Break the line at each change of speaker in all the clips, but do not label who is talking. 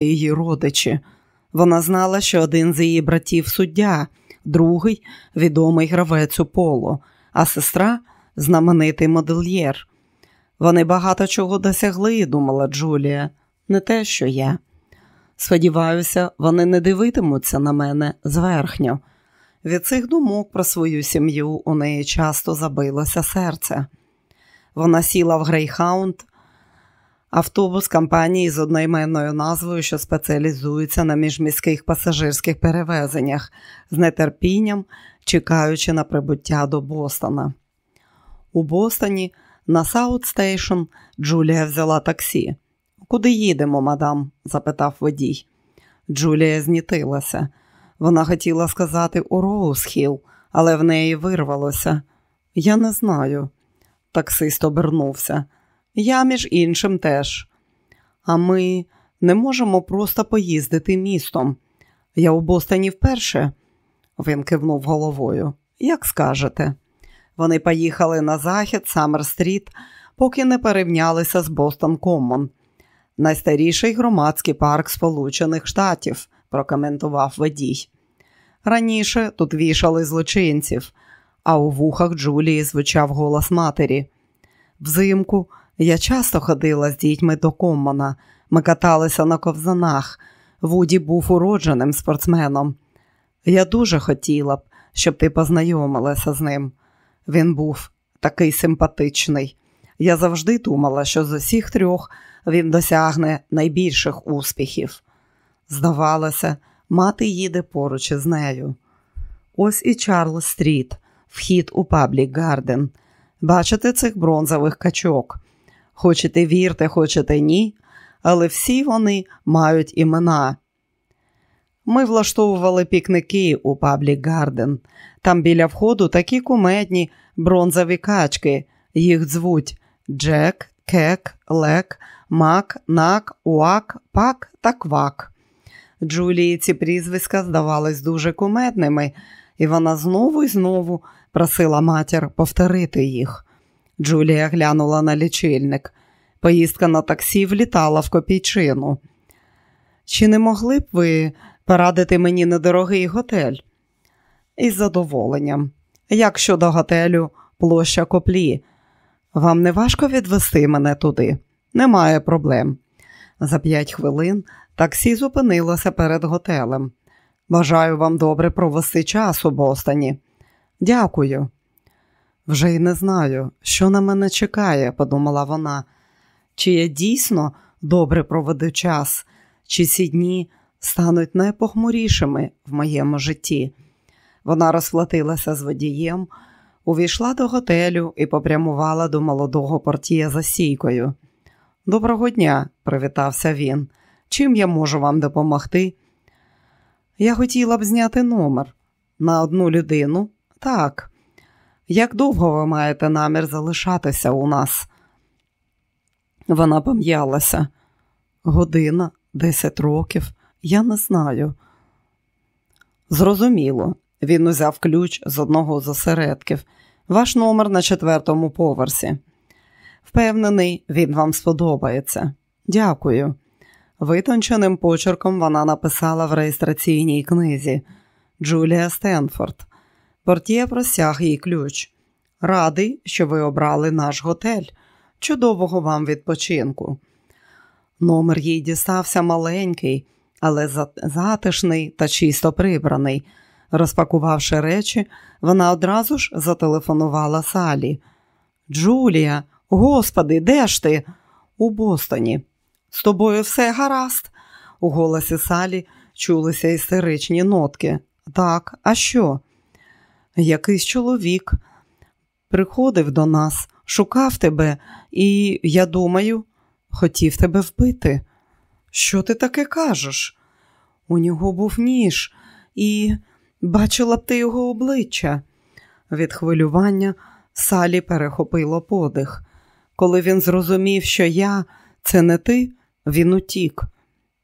її родичі. Вона знала, що один з її братів суддя, другий відомий гравець у поло, а сестра знаменитий модельєр. Вони багато чого досягли, думала Джулія, не те, що я. Сподіваюся, вони не дивитимуться на мене зверхньо. Від цих думок про свою сім'ю у неї часто забилося серце. Вона сіла в Грейхаунд, автобус компанії з одноіменною назвою, що спеціалізується на міжміських пасажирських перевезеннях, з нетерпінням чекаючи на прибуття до Бостона. У Бостоні на Саут Стейшн Джулія взяла таксі. Куди їдемо, мадам? запитав водій. Джулія знітилася. Вона хотіла сказати у Роузхіл, але в неї вирвалося. Я не знаю. Таксист обернувся. Я, між іншим, теж. А ми не можемо просто поїздити містом. Я у Бостоні вперше. Він кивнув головою. Як скажете. Вони поїхали на захід Саммер-стріт, поки не порівнялися з Бостон Коммон. Найстаріший громадський парк Сполучених Штатів, прокоментував водій. Раніше тут вішали злочинців, а у вухах Джулії звучав голос матері. Взимку я часто ходила з дітьми до Коммона. Ми каталися на ковзанах. Вуді був уродженим спортсменом. Я дуже хотіла б, щоб ти познайомилася з ним. Він був такий симпатичний. Я завжди думала, що з усіх трьох він досягне найбільших успіхів. Здавалося, мати їде поруч із нею. Ось і Чарльз Стріт, вхід у Паблік Гарден. Бачите цих бронзових качок? Хочете вірте, хочете ні, але всі вони мають імена. Ми влаштовували пікники у Паблік Гарден. Там біля входу такі кумедні бронзові качки. Їх звуть Джек, Кек, Лек, Мак, Нак, Уак, Пак та Квак. Джулії ці прізвиська здавались дуже кумедними, і вона знову і знову просила матір повторити їх. Джулія глянула на лічильник. Поїздка на таксі влітала в копійчину. Чи не могли б ви порадити мені недорогий готель? Із задоволенням. Як щодо готелю площа коплі? Вам не важко відвести мене туди? Немає проблем. За п'ять хвилин таксі зупинилося перед готелем. Бажаю вам добре провести час у Бостоні. Дякую. Вже й не знаю, що на мене чекає, подумала вона. Чи я дійсно добре проведу час, чи ці дні стануть найпохмурішими в моєму житті. Вона розплатилася з водієм, увійшла до готелю і попрямувала до молодого портія за сійкою. Доброго дня, привітався він. Чим я можу вам допомогти? Я хотіла б зняти номер на одну людину. Так. Як довго ви маєте намір залишатися у нас? Вона пом'ялася. Година, десять років, я не знаю. Зрозуміло, він узяв ключ з одного з осередків. Ваш номер на четвертому поверсі. Впевнений, він вам сподобається. Дякую. Витонченим почерком вона написала в реєстраційній книзі Джулія Стенфорд. Портє просяг їй ключ. Радий, що ви обрали наш готель. Чудового вам відпочинку. Номер їй дістався маленький, але затишний та чисто прибраний. Розпакувавши речі, вона одразу ж зателефонувала Салі. Джулія, господи, де ж ти? У Бостоні. З тобою все гаразд. У голосі Салі чулися істеричні нотки. Так, а що? Якийсь чоловік приходив до нас, шукав тебе, і, я думаю, хотів тебе вбити. Що ти таке кажеш? У нього був ніж, і бачила б ти його обличчя. Від хвилювання Салі перехопило подих. Коли він зрозумів, що я це не ти, він утік.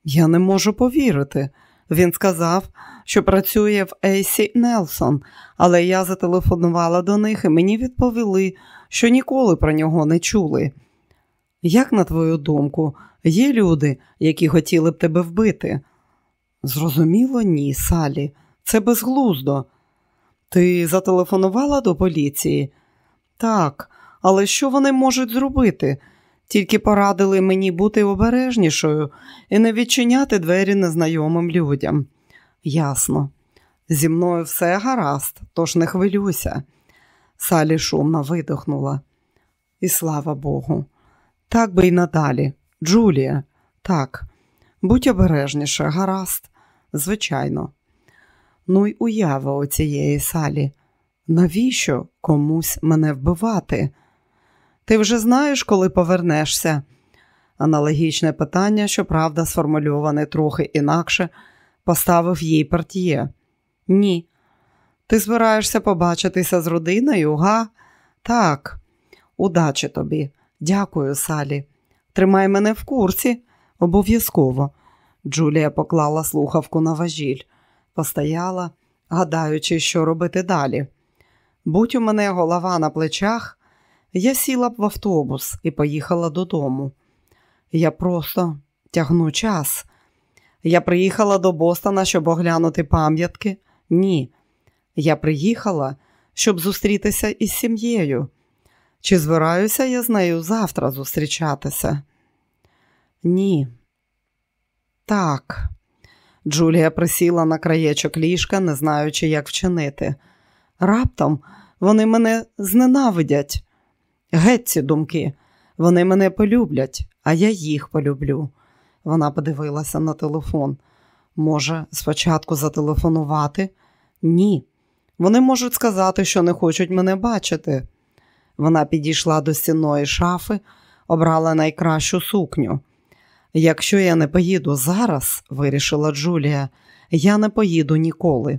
Я не можу повірити. Він сказав, що працює в Ейсі Нелсон, але я зателефонувала до них і мені відповіли, що ніколи про нього не чули. Як, на твою думку, є люди, які хотіли б тебе вбити? Зрозуміло, ні, Салі. Це безглуздо. Ти зателефонувала до поліції? Так, але що вони можуть зробити? Тільки порадили мені бути обережнішою і не відчиняти двері незнайомим людям. Ясно. Зі мною все гаразд, тож не хвилюйся. Салі шумно видихнула. І слава Богу. Так би й надалі. Джулія, так, будь обережніше, гаразд, звичайно. Ну й уява у цієї салі. Навіщо комусь мене вбивати? Ти вже знаєш, коли повернешся? Аналогічне питання, щоправда, сформульоване трохи інакше, поставив їй портьє. Ні. Ти збираєшся побачитися з родиною, га? Так, удачі тобі. Дякую, Салі. Тримай мене в курсі, обов'язково. Джулія поклала слухавку на важіль, постояла, гадаючи, що робити далі. Будь у мене голова на плечах, я сіла б в автобус і поїхала додому. Я просто тягну час. Я приїхала до Бостона, щоб оглянути пам'ятки. Ні. Я приїхала, щоб зустрітися із сім'єю. Чи збираюся я з нею завтра зустрічатися? Ні. Так. Джулія присіла на краєчок ліжка, не знаючи, як вчинити. Раптом вони мене зненавидять. Геть ці думки, вони мене полюблять, а я їх полюблю. Вона подивилася на телефон. Може, спочатку зателефонувати? Ні. Вони можуть сказати, що не хочуть мене бачити. Вона підійшла до стіної шафи, обрала найкращу сукню. Якщо я не поїду зараз, вирішила Джулія, я не поїду ніколи.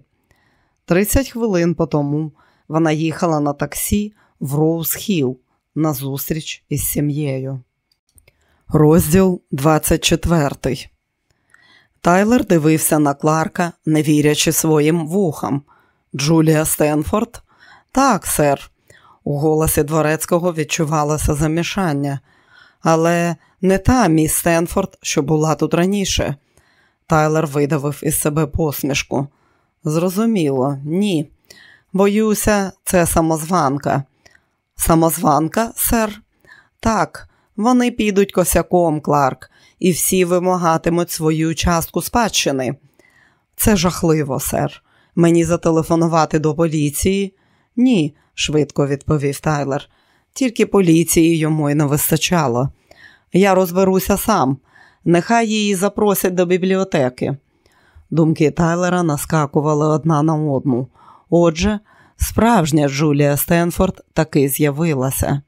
Тридцять хвилин по тому вона їхала на таксі в Роуз-Хілл на зустріч із сім'єю. Розділ 24 Тайлер дивився на Кларка, не вірячи своїм вухам. Джулія Стенфорд? Так, сер. У голосі дворецького відчувалося замішання, але не та міс Стенфорд, що була тут раніше. Тайлер видавив із себе посмішку. Зрозуміло, ні. Боюся, це самозванка. Самозванка, сер? Так, вони підуть косяком, Кларк, і всі вимагатимуть свою частку спадщини. Це жахливо, сер. Мені зателефонувати до поліції? Ні, швидко відповів Тайлер. Тільки поліції йому й не вистачало. Я розберуся сам. Нехай її запросять до бібліотеки. Думки Тайлера наскакували одна на одну. Отже, справжня Джулія Стенфорд таки з'явилася.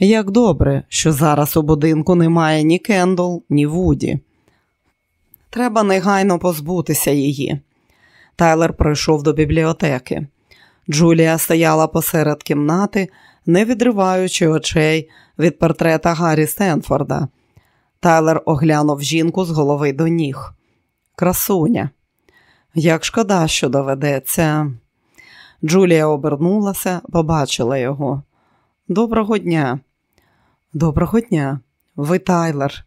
Як добре, що зараз у будинку немає ні Кендл, ні Вуді. Треба негайно позбутися її. Тайлер прийшов до бібліотеки. Джулія стояла посеред кімнати, не відриваючи очей від портрета Гаррі Стенфорда. Тайлер оглянув жінку з голови до ніг. Красуня. Як шкода, що доведеться. Джулія обернулася, побачила його. Доброго дня. Доброго дня. Ви Тайлер.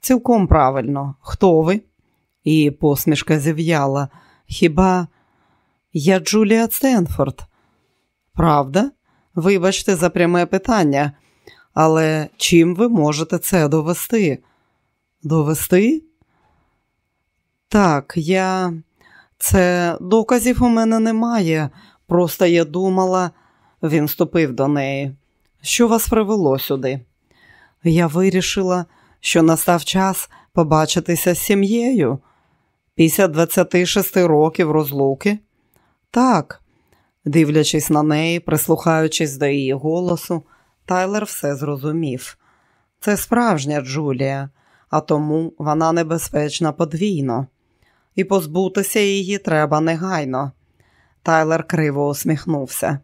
Цілком правильно. Хто ви? І посмішка зів'яла. Хіба я Джулія Стенфорд? Правда? Вибачте за пряме питання, але чим ви можете це довести? Довести? Так, я. Це доказів у мене немає. Просто я думала, він ступив до неї. Що вас привело сюди? Я вирішила, що настав час побачитися з сім'єю. Після 26 років розлуки? Так, дивлячись на неї, прислухаючись до її голосу, Тайлер все зрозумів. Це справжня Джулія, а тому вона небезпечна подвійно, і позбутися її треба негайно. Тайлер криво усміхнувся.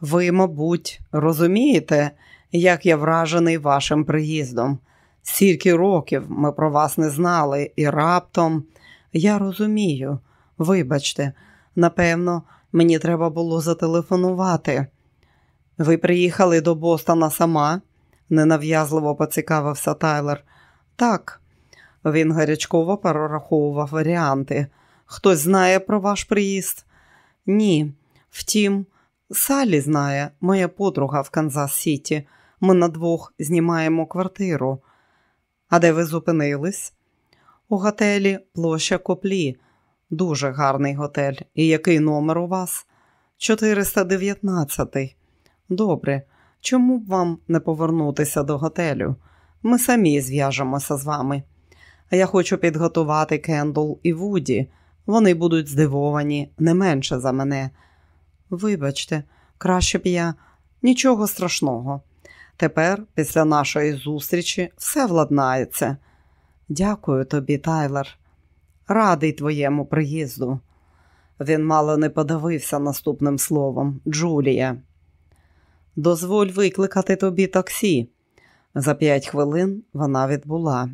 Ви, мабуть, розумієте, як я вражений вашим приїздом. Стільки років ми про вас не знали, і раптом я розумію. Вибачте, напевно, мені треба було зателефонувати. Ви приїхали до Бостона сама? ненав'язливо поцікавився Тайлер. Так, він гарячково перераховував варіанти. Хтось знає про ваш приїзд? Ні. Втім, Салі знає, моя подруга в Канзас Сіті. Ми на двох знімаємо квартиру. А де ви зупинились? У готелі площа Коплі. Дуже гарний готель. І який номер у вас? 419. Добре. Чому б вам не повернутися до готелю? Ми самі зв'яжемося з вами. Я хочу підготувати Кендл і Вуді. Вони будуть здивовані не менше за мене. Вибачте, краще б я нічого страшного. Тепер, після нашої зустрічі, все владнається. Дякую тобі, Тайлер. Радий твоєму приїзду. Він мало не подивився наступним словом Джулія. Дозволь викликати тобі таксі. За п'ять хвилин вона відбула.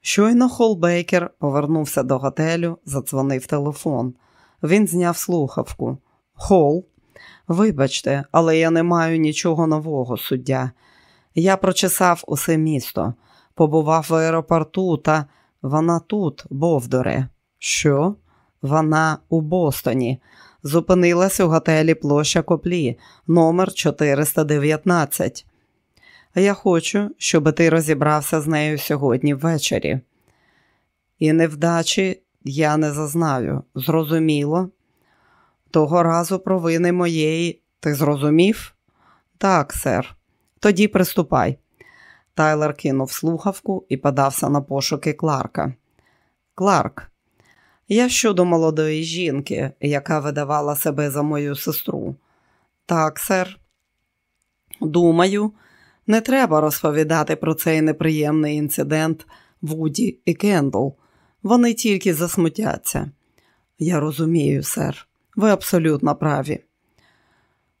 Щойно Холбейкер повернувся до готелю, задзвонив телефон. Він зняв слухавку. Хол, вибачте, але я не маю нічого нового, суддя. Я прочесав усе місто, побував в аеропорту, та вона тут, Бовдоре. Що? Вона у Бостоні. Зупинилась у готелі площа Коплі, номер 419. Я хочу, щоб ти розібрався з нею сьогодні ввечері. І невдачі я не зазнаю. Зрозуміло? Того разу провини моєї ти зрозумів? Так, сер. Тоді приступай. Тайлер кинув слухавку і подався на пошуки Кларка. Кларк, я щодо молодої жінки, яка видавала себе за мою сестру. Так, сер. Думаю, не треба розповідати про цей неприємний інцидент Вуді і Кендл. Вони тільки засмутяться. Я розумію, сер, ви абсолютно праві.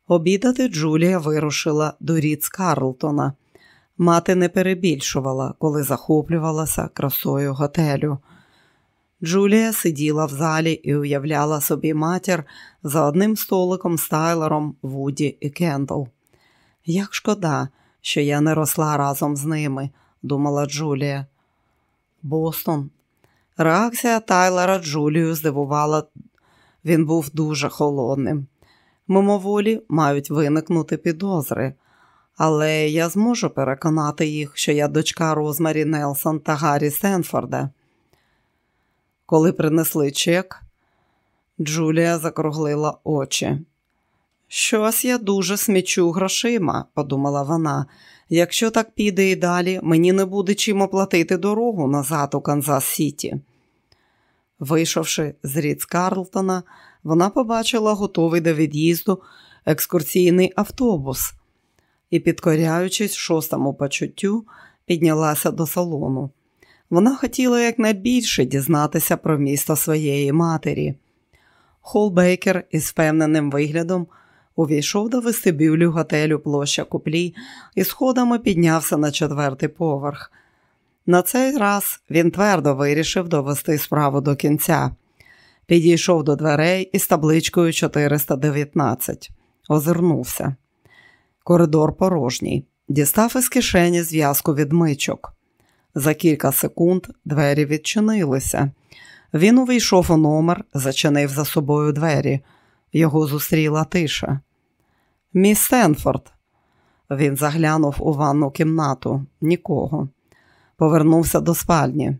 Обідати Джулія вирушила до Ріц Карлтона. Мати не перебільшувала, коли захоплювалася красою готелю. Джулія сиділа в залі і уявляла собі матір за одним столиком з Тайлером, Вуді і Кендл. Як шкода, що я не росла разом з ними, думала Джулія. Бостон. Реакція Тайлера Джулію здивувала, він був дуже холодним. Мимоволі мають виникнути підозри, але я зможу переконати їх, що я дочка Розмарі Нелсон та Гаррі Сенфорда. Коли принесли чек, Джулія закруглила очі. Щось я дуже смічу грошима, подумала вона. Якщо так піде і далі, мені не буде чим оплатити дорогу назад у Канзас Сіті. Вийшовши з Ріц Карлтона, вона побачила готовий до від'їзду екскурсійний автобус і, підкоряючись шостому почуттю, піднялася до салону. Вона хотіла якнайбільше дізнатися про місто своєї матері. Холбейкер із впевненим виглядом увійшов до вестибюлю готелю площа Куплі і сходами піднявся на четвертий поверх. На цей раз він твердо вирішив довести справу до кінця. Підійшов до дверей із табличкою 419. Озирнувся. Коридор порожній. Дістав із кишені зв'язку відмичок. За кілька секунд двері відчинилися. Він увійшов у номер, зачинив за собою двері. Його зустріла тиша. Міс Стенфорд. Він заглянув у ванну кімнату. Нікого. Повернувся до спальні.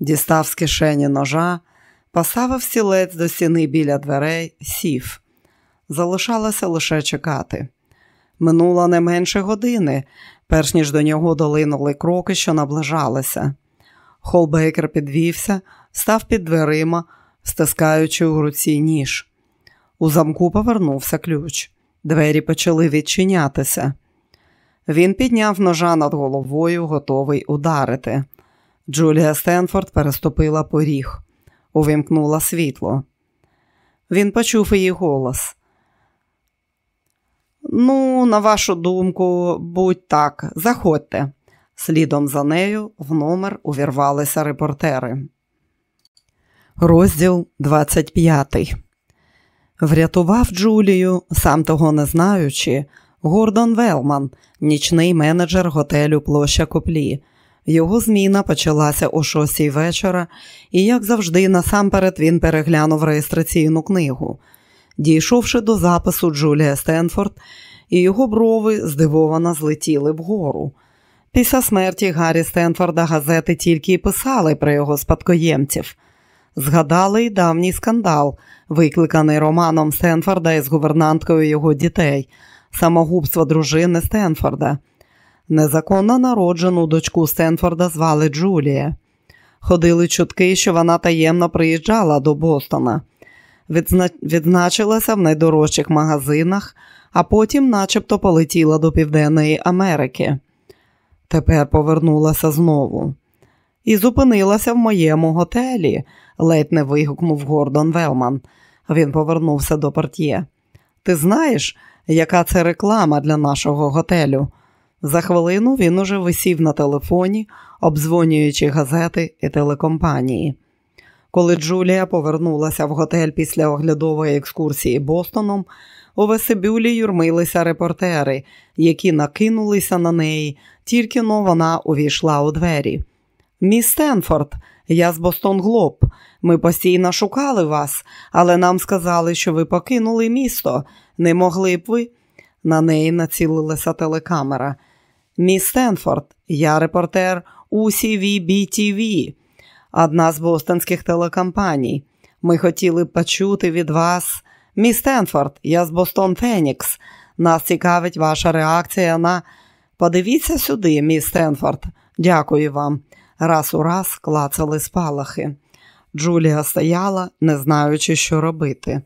Дістав з кишені ножа, поставив стілець до стіни біля дверей, сів. Залишалося лише чекати. Минуло не менше години, перш ніж до нього долинули кроки, що наближалися. Холбейкер підвівся, став під дверима, стискаючи у руці ніж. У замку повернувся ключ. Двері почали відчинятися. Він підняв ножа над головою, готовий ударити. Джулія Стенфорд переступила поріг, увімкнула світло. Він почув її голос. Ну, на вашу думку, будь так, заходьте. Слідом за нею в номер увірвалися репортери. Розділ 25 Врятував Джулію, сам того не знаючи, Гордон Велман, нічний менеджер готелю Площа Коплі. Його зміна почалася о шостій вечора, і, як завжди, насамперед він переглянув реєстраційну книгу. Дійшовши до запису Джулія Стенфорд, і його брови здивовано злетіли вгору. Після смерті Гаррі Стенфорда газети тільки й писали про його спадкоємців. Згадали й давній скандал, викликаний Романом Стенфорда із гувернанткою його дітей, самогубство дружини Стенфорда. Незаконно народжену дочку Стенфорда звали Джулія. Ходили чутки, що вона таємно приїжджала до Бостона, Відзна... відзначилася в найдорожчих магазинах, а потім, начебто, полетіла до Південної Америки. Тепер повернулася знову. І зупинилася в моєму готелі, ледь не вигукнув Гордон Велман. Він повернувся до портьє. Ти знаєш, яка це реклама для нашого готелю? За хвилину він уже висів на телефоні, обдзвонюючи газети і телекомпанії. Коли Джулія повернулася в готель після оглядової екскурсії Бостоном, у весебюлі юрмилися репортери, які накинулися на неї, тільки но вона увійшла у двері. Міс Стенфорд, я з Бостон Глоб. Ми постійно шукали вас, але нам сказали, що ви покинули місто. Не могли б ви? На неї націлилася телекамера. Міс Стенфорд, я репортер UCVB-TV, одна з бостонських телекомпаній. Ми хотіли б почути від вас. Міс Стенфорд, я з Бостон Фенікс. Нас цікавить ваша реакція на. Подивіться сюди, міс Стенфорд. Дякую вам. Раз у раз клацали спалахи. Джулія стояла, не знаючи, що робити.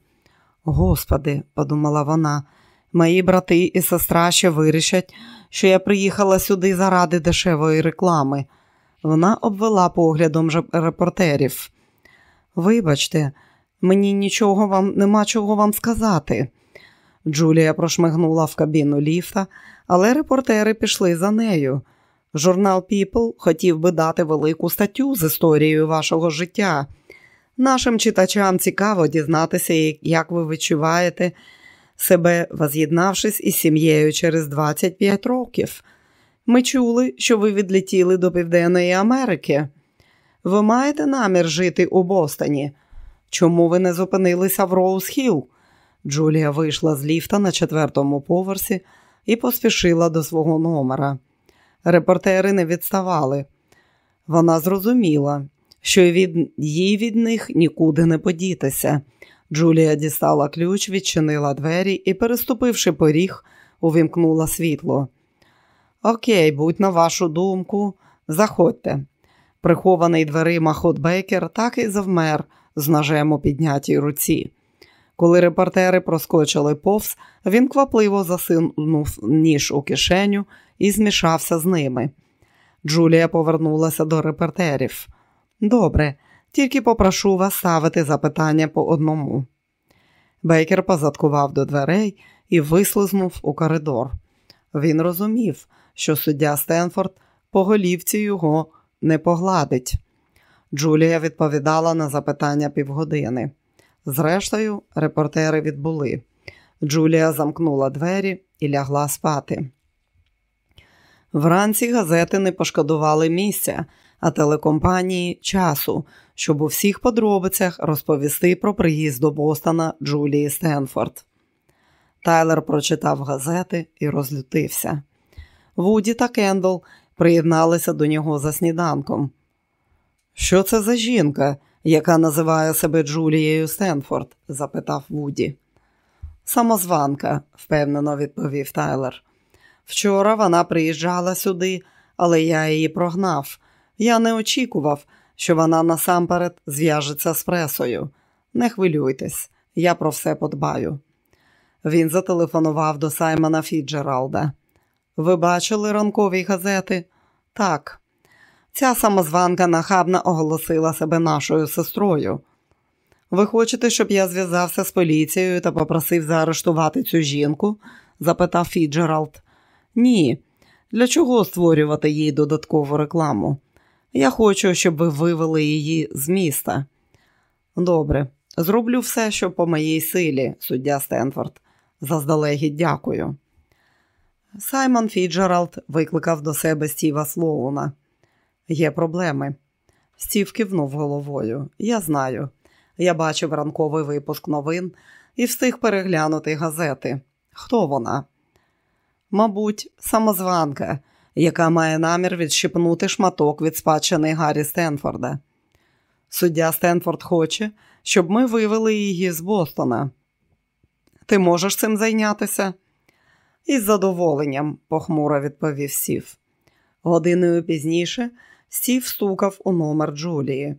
Господи, подумала вона, мої брати і сестра ще вирішать, що я приїхала сюди заради дешевої реклами. Вона обвела поглядом репортерів. Вибачте, мені нічого вам нема чого вам сказати. Джулія прошмигнула в кабіну ліфта, але репортери пішли за нею. Журнал People хотів би дати велику статтю з історією вашого життя. Нашим читачам цікаво дізнатися, як ви відчуваєте себе, воз'єднавшись із сім'єю через 25 років. Ми чули, що ви відлетіли до Південної Америки. Ви маєте намір жити у Бостоні. Чому ви не зупинилися в Роуз-Хілл? Джулія вийшла з ліфта на четвертому поверсі і поспішила до свого номера. Репортери не відставали. Вона зрозуміла, що від їй від них нікуди не подітися. Джулія дістала ключ, відчинила двері і, переступивши поріг, увімкнула світло. Окей, будь на вашу думку, заходьте. Прихований дверима Хотбекер так і завмер з ножем у піднятій руці. Коли репортери проскочили повз, він квапливо засунув ніж у кишеню і змішався з ними. Джулія повернулася до репортерів. Добре, тільки попрошу вас ставити запитання по одному. Бейкер позадкував до дверей і вислизнув у коридор. Він розумів, що суддя Стенфорд по голівці його не погладить. Джулія відповідала на запитання півгодини. Зрештою, репортери відбули. Джулія замкнула двері і лягла спати. Вранці газети не пошкодували місця, а телекомпанії часу, щоб у всіх подробицях розповісти про приїзд до Бостона Джулії Стенфорд. Тайлер прочитав газети і розлютився. Вуді та Кендл приєдналися до нього за сніданком. Що це за жінка, яка називає себе Джулією Стенфорд? запитав Вуді. Самозванка, впевнено відповів Тайлер. Вчора вона приїжджала сюди, але я її прогнав. Я не очікував, що вона насамперед зв'яжеться з пресою. Не хвилюйтесь, я про все подбаю. Він зателефонував до Саймона Фіджералда. Ви бачили ранкові газети? Так. Ця самозванка нахабно оголосила себе нашою сестрою. Ви хочете, щоб я зв'язався з поліцією та попросив заарештувати цю жінку? запитав Фіджералд. Ні. Для чого створювати їй додаткову рекламу? Я хочу, щоб ви вивели її з міста. Добре, зроблю все, що по моїй силі, суддя Стенфорд. Заздалегідь дякую. Саймон Фіджералд викликав до себе Стіва Слоуна. Є проблеми. Стів кивнув головою. Я знаю. Я бачив ранковий випуск новин і встиг переглянути газети. Хто вона? Мабуть, самозванка, яка має намір відщипнути шматок від спадщини Гаррі Стенфорда. Суддя Стенфорд хоче, щоб ми вивели її з Бостона. Ти можеш цим зайнятися? Із задоволенням, похмуро відповів Сів. Годиною пізніше Стів стукав у номер Джулії.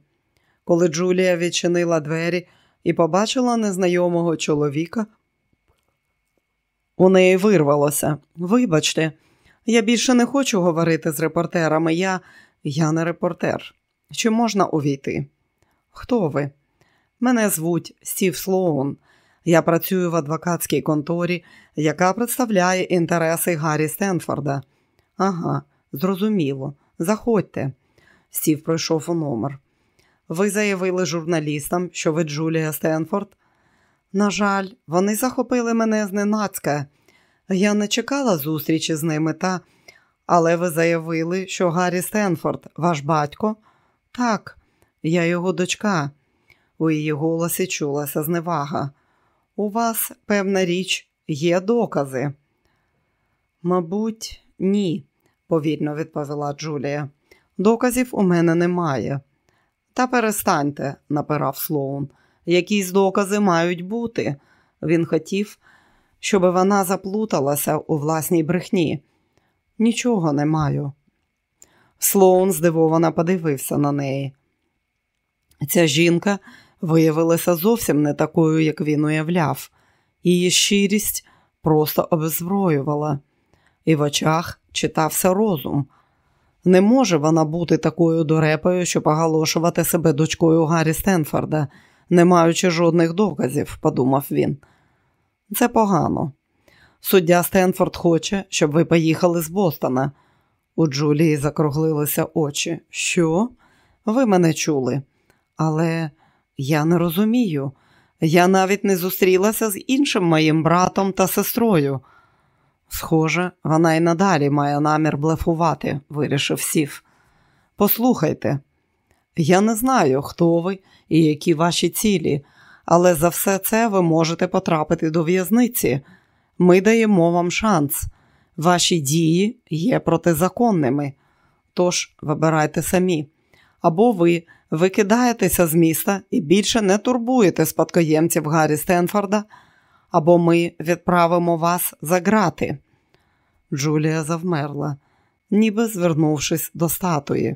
Коли Джулія відчинила двері і побачила незнайомого чоловіка, у неї вирвалося. Вибачте, я більше не хочу говорити з репортерами. Я я не репортер. Чи можна увійти? Хто ви? Мене звуть Стів Слоун. Я працюю в адвокатській конторі, яка представляє інтереси Гаррі Стенфорда. Ага, зрозуміло. Заходьте. Стів пройшов у номер. Ви заявили журналістам, що ви Джулія Стенфорд? На жаль, вони захопили мене зненацька. Я не чекала зустрічі з ними, та, але ви заявили, що Гаррі Стенфорд, ваш батько? Так, я його дочка. У її голосі чулася зневага. У вас, певна річ, є докази? Мабуть, ні, повільно відповіла Джулія. Доказів у мене немає. Та перестаньте, напирав Слоун. Якісь докази мають бути. Він хотів, щоб вона заплуталася у власній брехні. Нічого не маю. Слоун здивовано подивився на неї. Ця жінка виявилася зовсім не такою, як він уявляв. Її щирість просто обезброювала, і в очах читався розум. Не може вона бути такою дурепою, щоб оголошувати себе дочкою Гаррі Стенфорда, не маючи жодних доказів, подумав він. Це погано. Суддя Стенфорд хоче, щоб ви поїхали з Бостона. У Джулії закруглилися очі. Що? Ви мене чули? Але я не розумію. Я навіть не зустрілася з іншим моїм братом та сестрою. Схоже, вона й надалі має намір блефувати, вирішив сів. Послухайте, я не знаю, хто ви і які ваші цілі, але за все це ви можете потрапити до в'язниці. Ми даємо вам шанс. Ваші дії є протизаконними. Тож вибирайте самі. Або ви викидаєтеся з міста і більше не турбуєте спадкоємців Гаррі Стенфорда, або ми відправимо вас за грати. Джулія завмерла, ніби звернувшись до статуї.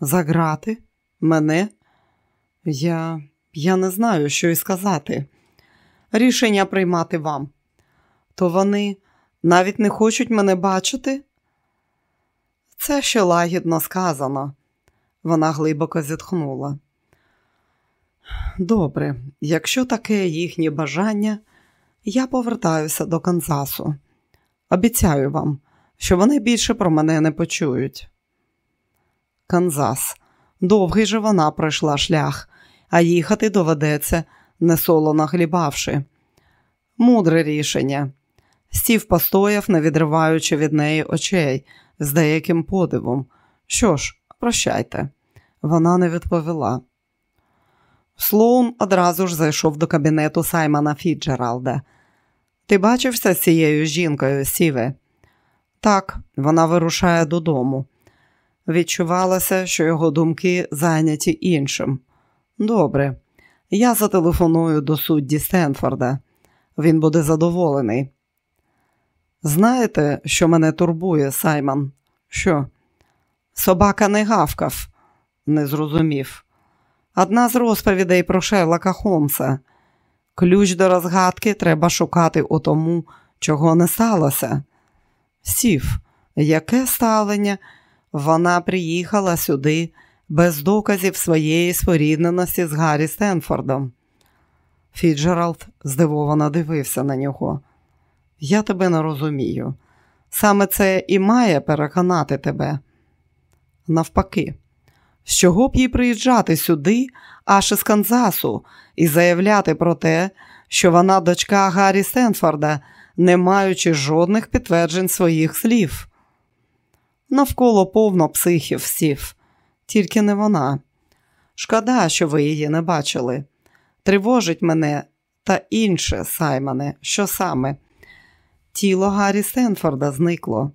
За грати? Мене? Я я не знаю, що й сказати. Рішення приймати вам. То вони навіть не хочуть мене бачити? Це ще лагідно сказано. Вона глибоко зітхнула. Добре, якщо таке їхнє бажання, я повертаюся до Канзасу. Обіцяю вам, що вони більше про мене не почують. Канзас. Довгий же вона пройшла шлях, а їхати доведеться, не солоно хлібавши. Мудре рішення. Стів постояв, не відриваючи від неї очей з деяким подивом. Що ж, прощайте. Вона не відповіла. Слоун одразу ж зайшов до кабінету Саймона Фіджералда. Ти бачився з цією жінкою, Сіве? Так, вона вирушає додому. Відчувалося, що його думки зайняті іншим. Добре, я зателефоную до судді Стенфорда. Він буде задоволений. Знаєте, що мене турбує, Саймон? Що? Собака не гавкав, не зрозумів. Одна з розповідей про Шерлока Холмса. Ключ до розгадки треба шукати у тому, чого не сталося. Стів, яке ставлення? Вона приїхала сюди без доказів своєї спорідненості з Гаррі Стенфордом. Фіджералд здивовано дивився на нього. Я тебе не розумію. Саме це і має переконати тебе. Навпаки, з чого б їй приїжджати сюди, аж із Канзасу, і заявляти про те, що вона дочка Гаррі Стенфорда, не маючи жодних підтверджень своїх слів. Навколо повно психів сів, тільки не вона. Шкода, що ви її не бачили. Тривожить мене та інше, Саймоне, що саме. Тіло Гаррі Стенфорда зникло.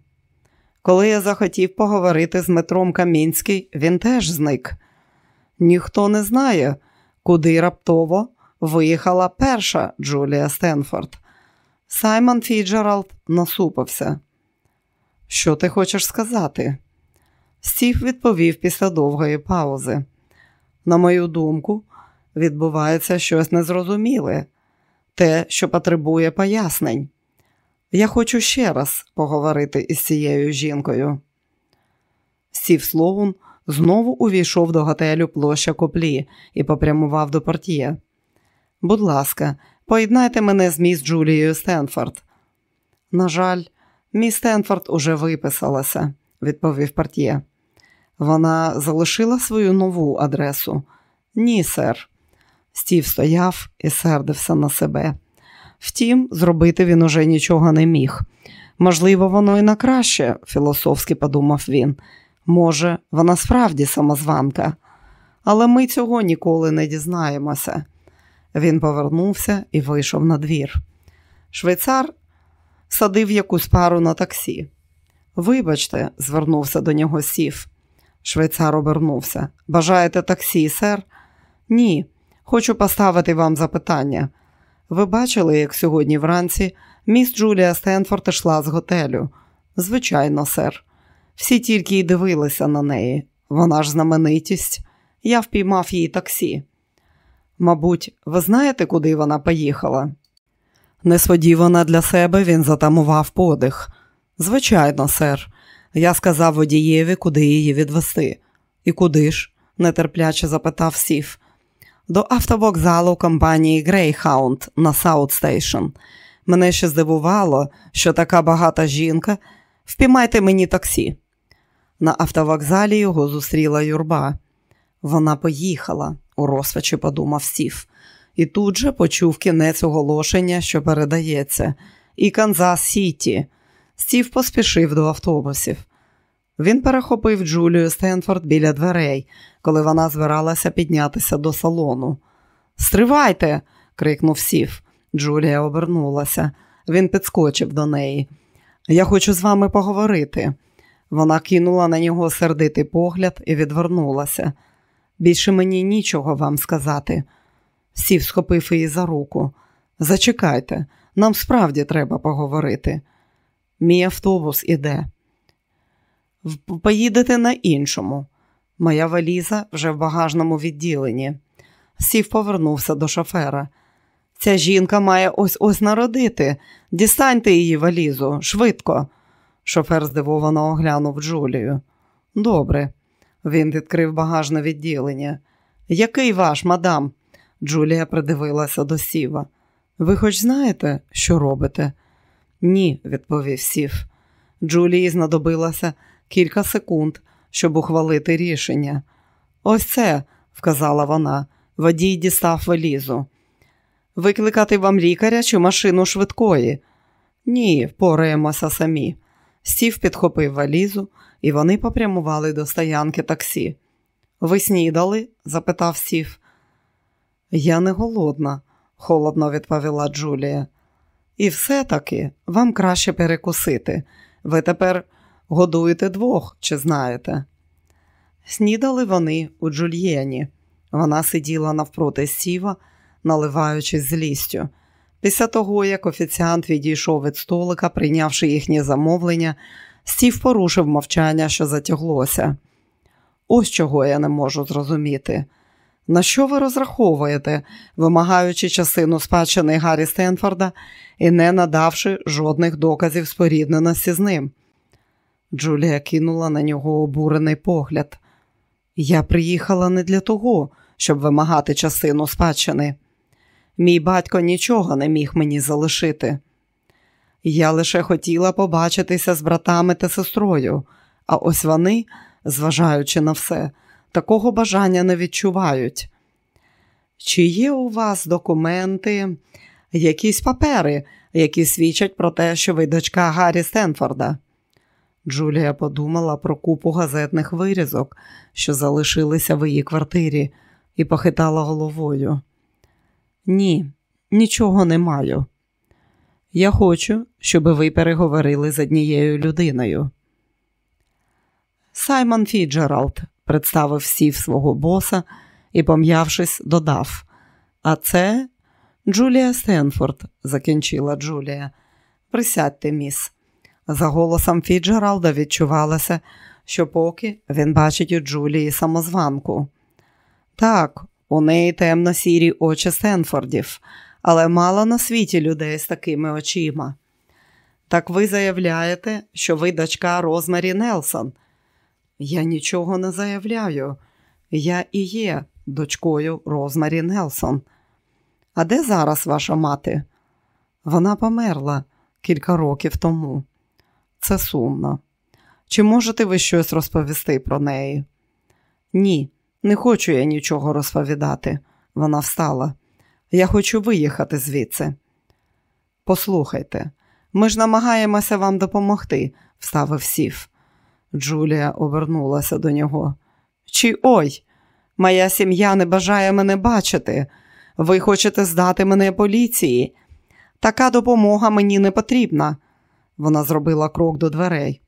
Коли я захотів поговорити з Метром Камінський, він теж зник. Ніхто не знає, куди раптово виїхала перша Джулія Стенфорд. Саймон Фіджералд насупився. Що ти хочеш сказати? Стів відповів після довгої паузи. На мою думку, відбувається щось незрозуміле, те, що потребує пояснень. Я хочу ще раз поговорити із цією жінкою. Стів Слоун знову увійшов до готелю площа коплі і попрямував до портє. Будь ласка, поєднайте мене з міс Джулією Стенфорд. На жаль, міс Стенфорд уже виписалася, відповів портє. Вона залишила свою нову адресу. Ні, сер. Стів стояв і сердився на себе. Втім, зробити він уже нічого не міг. Можливо, воно і на краще, філософськи подумав він. Може, вона справді самозванка, але ми цього ніколи не дізнаємося. Він повернувся і вийшов на двір. Швейцар садив якусь пару на таксі. Вибачте, звернувся до нього сів. Швейцар обернувся. Бажаєте таксі, сер? Ні. Хочу поставити вам запитання. Ви бачили, як сьогодні вранці міс Джулія Стенфорд йшла з готелю? Звичайно, сер. Всі тільки й дивилися на неї. Вона ж знаменитість. Я впіймав їй таксі. Мабуть, ви знаєте, куди вона поїхала? Несподівано для себе він затамував подих. Звичайно, сер. Я сказав водієві, куди її відвести. І куди ж? нетерпляче запитав сів. До автовокзалу компанії Greyhound на Саут Стейшн. Мене ще здивувало, що така багата жінка. Впіймайте мені таксі. На автовокзалі його зустріла юрба. Вона поїхала, у розпачі подумав Стів, і тут же почув кінець оголошення, що передається, і Канзас Сіті. Стів поспішив до автобусів. Він перехопив Джулію Стенфорд біля дверей, коли вона збиралася піднятися до салону. Стривайте. крикнув Сів. Джулія обернулася. Він підскочив до неї. Я хочу з вами поговорити. Вона кинула на нього сердитий погляд і відвернулася. Більше мені нічого вам сказати. Сів схопив її за руку. Зачекайте, нам справді треба поговорити. Мій автобус іде. Поїдете на іншому. Моя валіза вже в багажному відділенні. Сів повернувся до шофера. Ця жінка має ось ось народити. Дістаньте її валізу, швидко. Шофер здивовано оглянув Джулію. Добре. Він відкрив багажне відділення. Який ваш, мадам? Джулія придивилася до сіва. Ви хоч знаєте, що робите? Ні, відповів сів. Джулії знадобилося кілька секунд, щоб ухвалити рішення. Ось це, вказала вона, водій дістав валізу. Викликати вам лікаря чи машину швидкої? Ні, впораємося самі. Стів підхопив валізу, і вони попрямували до стоянки таксі. Ви снідали? запитав Стів. Я не голодна, холодно відповіла Джулія. І все-таки вам краще перекусити. Ви тепер годуєте двох, чи знаєте? Снідали вони у Джульєні. Вона сиділа навпроти сіва, наливаючись злістю. Після того, як офіціант відійшов від столика, прийнявши їхнє замовлення, стів порушив мовчання, що затяглося. Ось чого я не можу зрозуміти. На що ви розраховуєте, вимагаючи частину спадщини Гаррі Стенфорда і не надавши жодних доказів спорідненості з ним? Джулія кинула на нього обурений погляд. Я приїхала не для того, щоб вимагати частину спадщини. Мій батько нічого не міг мені залишити. Я лише хотіла побачитися з братами та сестрою, а ось вони, зважаючи на все, такого бажання не відчувають. Чи є у вас документи, якісь папери, які свідчать про те, що ви дочка Гаррі Стенфорда. Джулія подумала про купу газетних вирізок, що залишилися в її квартирі, і похитала головою. Ні, нічого не маю. Я хочу, щоб ви переговорили з однією людиною. Саймон Фіджералд представив Стів свого боса і, пом'явшись, додав. А це Джулія Стенфорд, закінчила Джулія. Присядьте, міс. За голосом Фіджералда відчувалося, що поки він бачить у Джулії самозванку. Так, у неї темно сірі очі Стенфордів, але мало на світі людей з такими очима. Так ви заявляєте, що ви дочка Розмарі Нелсон. Я нічого не заявляю. Я і є дочкою Розмарі Нелсон. А де зараз ваша мати? Вона померла кілька років тому. Це сумно. Чи можете ви щось розповісти про неї? Ні, не хочу я нічого розповідати. Вона встала. Я хочу виїхати звідси. Послухайте, ми ж намагаємося вам допомогти, вставив сів. Джулія обернулася до нього. Чи ой, моя сім'я не бажає мене бачити. Ви хочете здати мене поліції? Така допомога мені не потрібна. Вона зробила крок до дверей.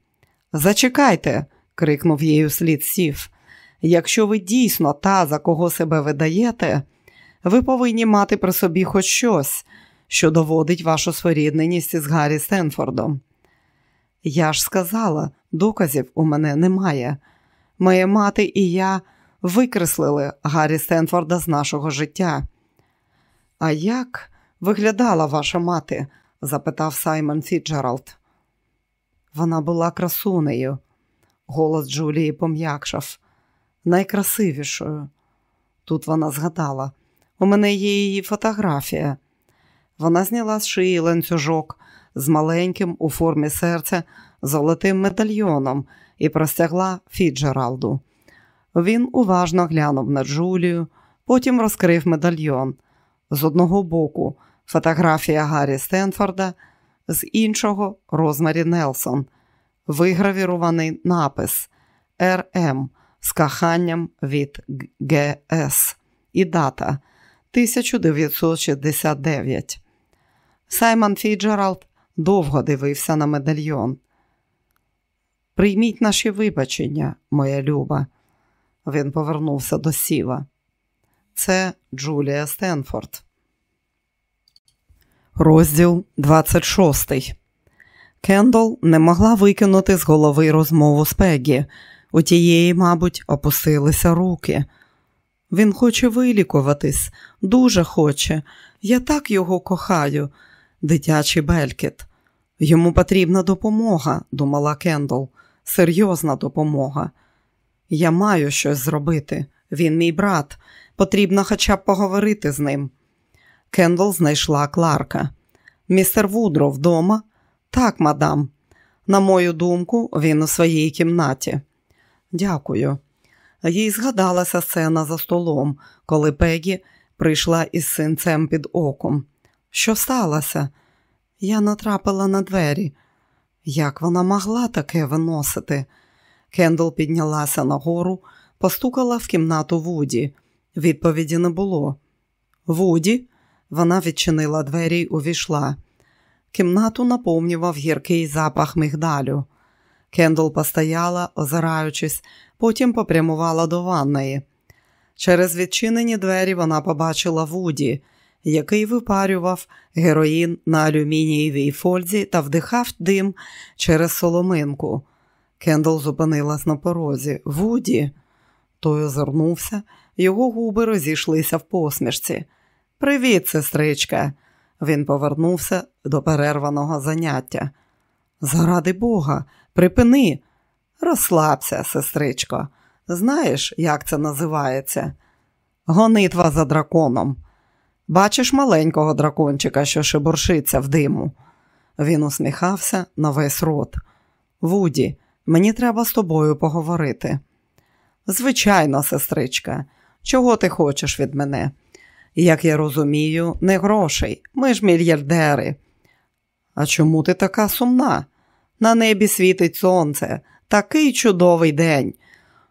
Зачекайте, крикнув їй слід сів. Якщо ви дійсно та, за кого себе видаєте, ви повинні мати при собі хоч щось, що доводить вашу спорідненість із Гаррі Стенфордом. Я ж сказала, доказів у мене немає. Моя мати і я викреслили Гаррі Стенфорда з нашого життя. А як виглядала ваша мати? запитав Саймон Фіджералд. Вона була красунею. Голос Джулії пом'якшав, найкрасивішою. Тут вона згадала. У мене є її фотографія. Вона зняла з шиї ланцюжок з маленьким у формі серця золотим медальйоном і простягла Фіджералду. Він уважно глянув на Джулію, потім розкрив медальйон. З одного боку фотографія Гаррі Стенфорда, з іншого Розмарі Нелсон, вигравірований напис РН з коханням від ГС і дата 1969. Саймон Фіджералд довго дивився на медальйон. Прийміть наші вибачення, моя люба. Він повернувся до Стіва. Це Джулія Стенфорд. Розділ 26. Кендол не могла викинути з голови розмову з Пегі. У тієї, мабуть, опустилися руки. Він хоче вилікуватись, дуже хоче. Я так його кохаю, дитячий белькіт. Йому потрібна допомога, думала Кендол, серйозна допомога. Я маю щось зробити. Він мій брат. Потрібно хоча б поговорити з ним. Кендол знайшла Кларка. Містер Вудро вдома? Так, мадам. На мою думку, він у своїй кімнаті. Дякую. Їй згадалася сцена за столом, коли Пегі прийшла із синцем під оком. Що сталося? Я натрапила на двері. Як вона могла таке виносити? Кендол піднялася нагору, постукала в кімнату Вуді. Відповіді не було. Вуді, вона відчинила двері й увійшла. Кімнату наповнював гіркий запах мигдалю. Кендол постояла, озираючись, потім попрямувала до ванної. Через відчинені двері вона побачила Вуді, який випарював героїн на алюмінієвій фользі та вдихав дим через соломинку. Кендол зупинилась на порозі. Вуді. Той озирнувся, його губи розійшлися в посмішці. Привіт, сестричка. Він повернувся до перерваного заняття. Заради Бога, припини. Розслабся, сестричко. Знаєш, як це називається? Гонитва за драконом. Бачиш маленького дракончика, що шебуршиться в диму. Він усміхався на весь рот. Вуді, мені треба з тобою поговорити. Звичайно, сестричка, чого ти хочеш від мене? Як я розумію, не грошей. Ми ж мільярдери. А чому ти така сумна? На небі світить сонце, такий чудовий день.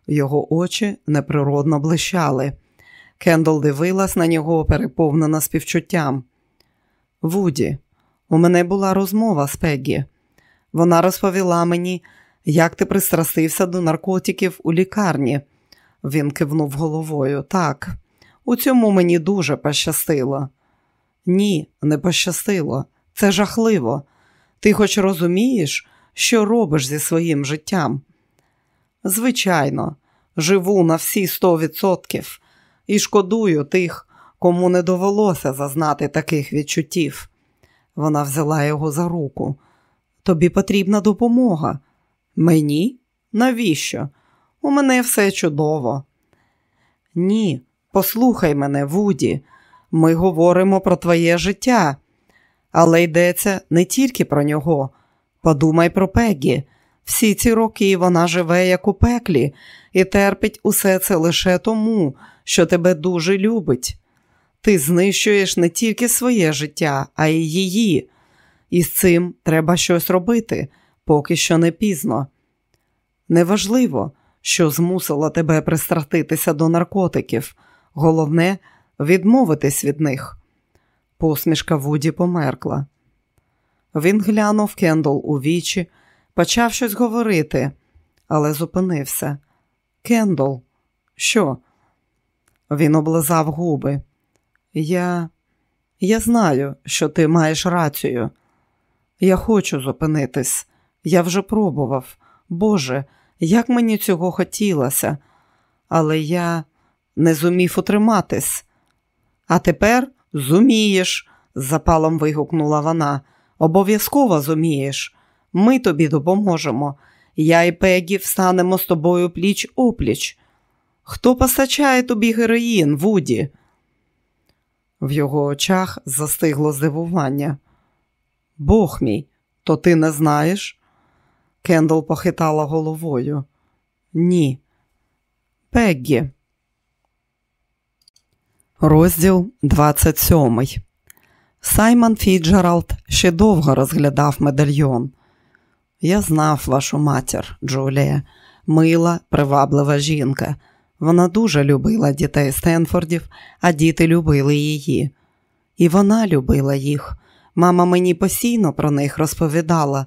Його очі неприродно блищали. Кендал дивилась на нього, переповнена співчуттям. Вуді, у мене була розмова з Пеггі. Вона розповіла мені, як ти пристрастився до наркотиків у лікарні. Він кивнув головою. Так, у цьому мені дуже пощастило. Ні, не пощастило. Це жахливо. Ти хоч розумієш, що робиш зі своїм життям? Звичайно, живу на всі сто відсотків і шкодую тих, кому не довелося зазнати таких відчуттів. Вона взяла його за руку. Тобі потрібна допомога. Мені? Навіщо? У мене все чудово. Ні, послухай мене, Вуді. Ми говоримо про твоє життя, але йдеться не тільки про нього. Подумай про Пегі. Всі ці роки вона живе як у пеклі і терпить усе це лише тому, що тебе дуже любить. Ти знищуєш не тільки своє життя, а й її. І з цим треба щось робити, поки що не пізно. Неважливо, що змусило тебе пристратитися до наркотиків. Головне відмовитись від них. Посмішка Вуді померкла. Він глянув Кендол у вічі, почав щось говорити, але зупинився. Кендол, що? Він облизав губи. Я Я знаю, що ти маєш рацію. Я хочу зупинитись. Я вже пробував. Боже, як мені цього хотілося, але я не зумів утриматись. А тепер зумієш, з запалом вигукнула вона. Обов'язково зумієш. Ми тобі допоможемо. Я і Пегі встанемо з тобою пліч опліч. Хто постачає тобі героїн, Вуді? В його очах застигло здивування. Бог мій, то ти не знаєш? Кендол похитала головою. Ні. Пеггі. Розділ 27 Саймон Фіджералд ще довго розглядав медальйон. Я знав вашу матір, Джулія, мила, приваблива жінка. Вона дуже любила дітей Стенфордів, а діти любили її. І вона любила їх. Мама мені постійно про них розповідала.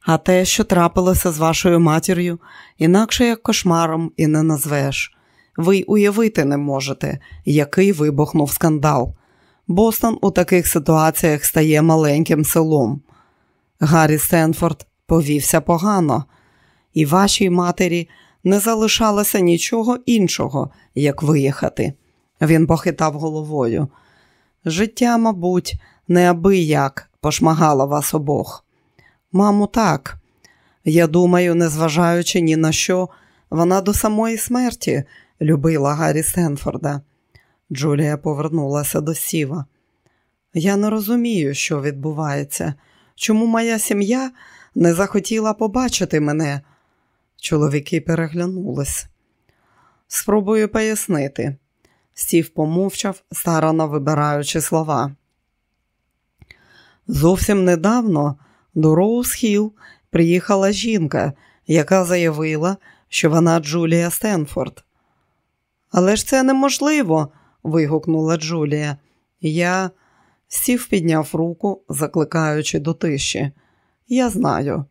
А те, що трапилося з вашою матір'ю, інакше як кошмаром і не назвеш. Ви уявити не можете, який вибухнув скандал. Бостон у таких ситуаціях стає маленьким селом. Гаррі Стенфорд повівся погано, і вашій матері не залишалося нічого іншого, як виїхати. Він похитав головою. Життя, мабуть, неабияк пошмагало вас обох. Маму, так. Я думаю, незважаючи ні на що, вона до самої смерті любила Гаррі Стенфорда. Джулія повернулася до сіва. Я не розумію, що відбувається. Чому моя сім'я не захотіла побачити мене? Чоловіки переглянулись. Спробую пояснити. Стів помовчав, старано вибираючи слова. Зовсім недавно до Роуз Хілл приїхала жінка, яка заявила, що вона Джулія Стенфорд. Але ж це неможливо, вигукнула Джулія. Я Стів підняв руку, закликаючи до тиші. Я знаю.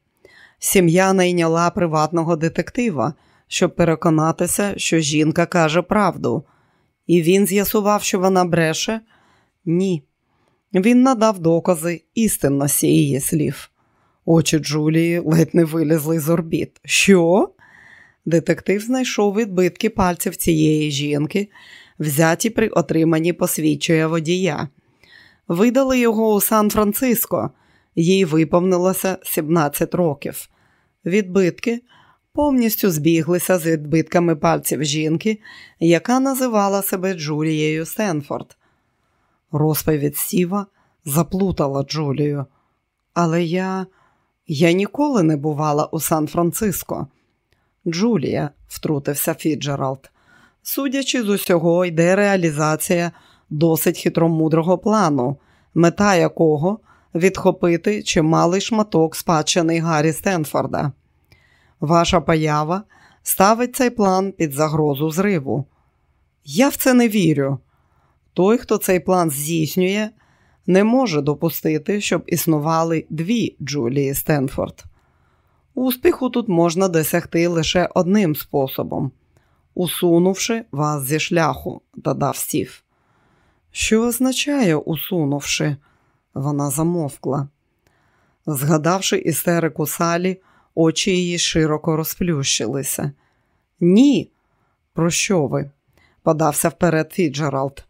Сім'я найняла приватного детектива, щоб переконатися, що жінка каже правду. І він з'ясував, що вона бреше? Ні. Він надав докази істинності її слів. Очі Джулії ледь не вилізли з орбіт. Що? Детектив знайшов відбитки пальців цієї жінки, взяті при отриманні посвідчує водія. Видали його у Сан-Франциско, їй виповнилося 17 років. Відбитки повністю збіглися з відбитками пальців жінки, яка називала себе Джулією Стенфорд. Розповідь Стіва заплутала Джулію. Але я Я ніколи не бувала у Сан-Франциско. Джулія, втрутився Фіджералд. Судячи з усього, йде реалізація досить хитромудрого плану, мета якого відхопити чималий шматок спадщини Гаррі Стенфорда. Ваша поява ставить цей план під загрозу зриву. Я в це не вірю. Той, хто цей план здійснює, не може допустити, щоб існували дві Джулії Стенфорд. Успіху тут можна досягти лише одним способом, усунувши вас зі шляху, додав Стів. Що означає усунувши? Вона замовкла. Згадавши істерику Саллі, очі її широко розплющилися. Ні, про що ви? подався вперед Фіджералд.